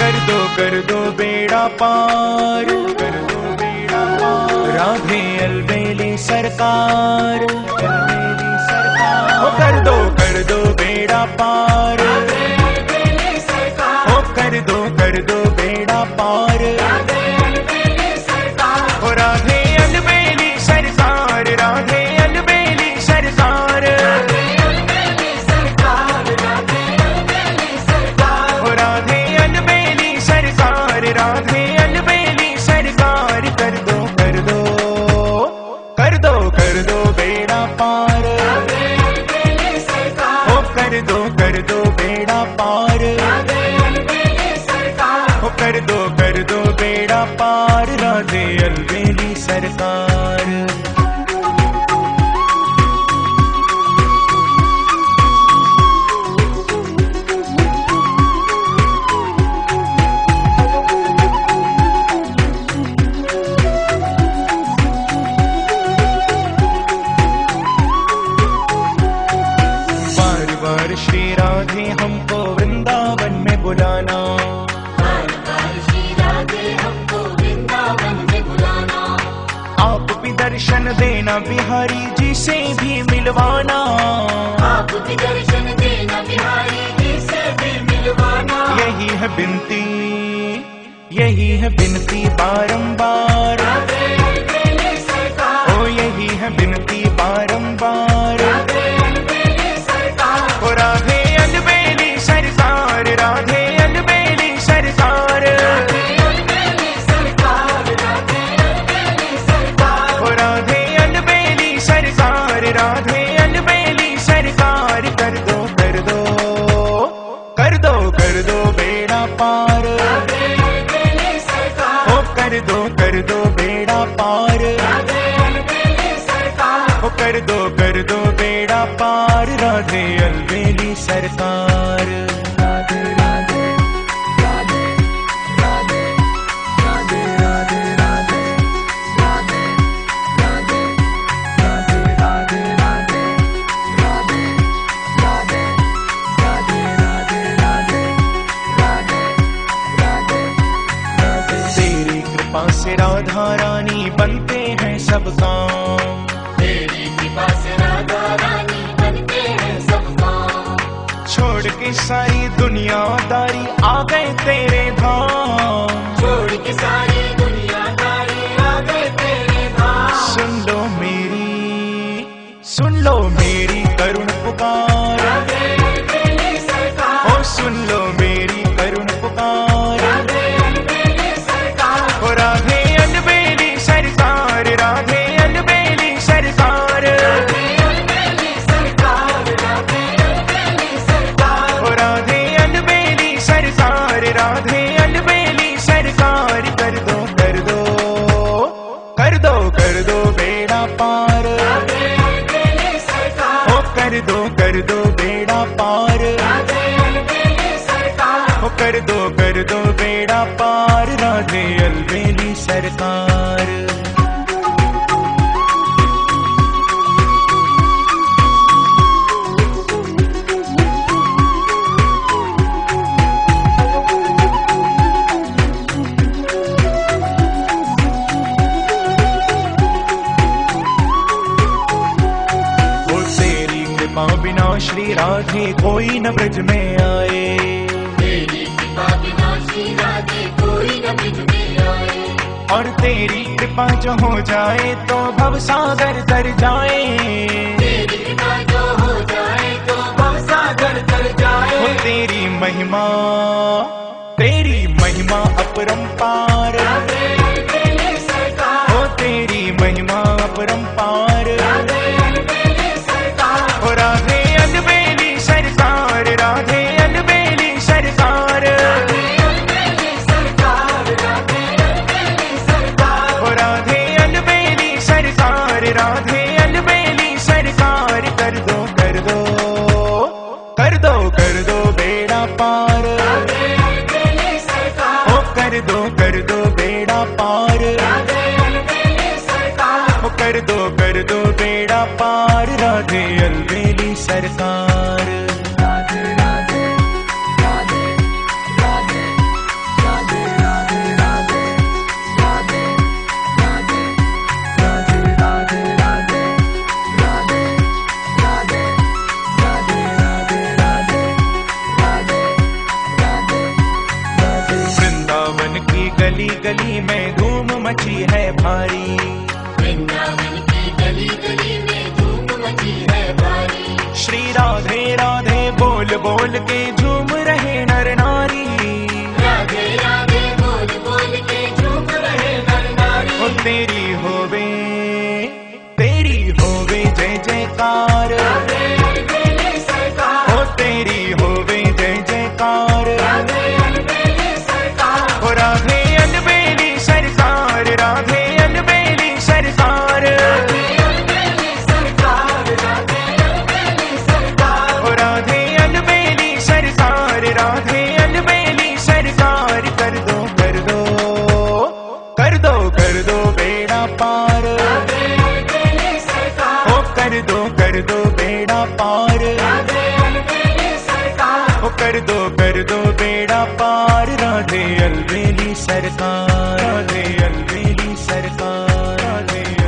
कर दो कर दो बेड़ा पार। कर दो बेड़ा पार। राधे अलबेली सरकार। दो बेड़ा पार। ओ, कर दो कर दो बेड़ा पार। ओ, राधे अलबेली सरकार राधे अलबेली सरकार ओ, राधे अलबेली सरकार राधे कर दो कर दो बेड़ा पार राधे अलबेली सरकार। बार बार श्री राधे, हमको वृंदावन में बुलाना। दर्शन देना बिहारी जी से भी मिलवाना। आप भी दर्शन देना बिहारी जी से भी मिलवाना। यही है बिनती यही है बिनती बारंबार। कर दो बेड़ा पार। सरकार। कर दो कर दो बेड़ा पार। राधे अलबेली सरकार। राधा रानी बनते हैं सब काम तेरी कृपा से राधा रानी बनते हैं सब काम छोड़ के सारी दुनियादारी आ गए तेरे धाम। छोड़ के सारी दुनियादारी आ गए तेरे धाम। सुन लो मेरी सुन लो मेरी करुण पुकार। कर दो बेड़ा पार। सरकार। कर दो कर दो बेड़ा पार। राधे अलबेली सरकार। कृपा बिना श्री राधे कोई न ब्रज में आए। तेरी कृपा बिना श्री राधे कोई न ब्रज में आए। और तेरी कृपा जो हो जाए तो भव सागर तर जाए। तेरी कृपा जो हो जाए तो भवसागर तर ओ जाए। तेरी महिमा तेरी महिमा अपरंपार का born again कर दो कर दो बेड़ा पार। राधे अलबेली सरकार राधे अलबेली सरकार राधे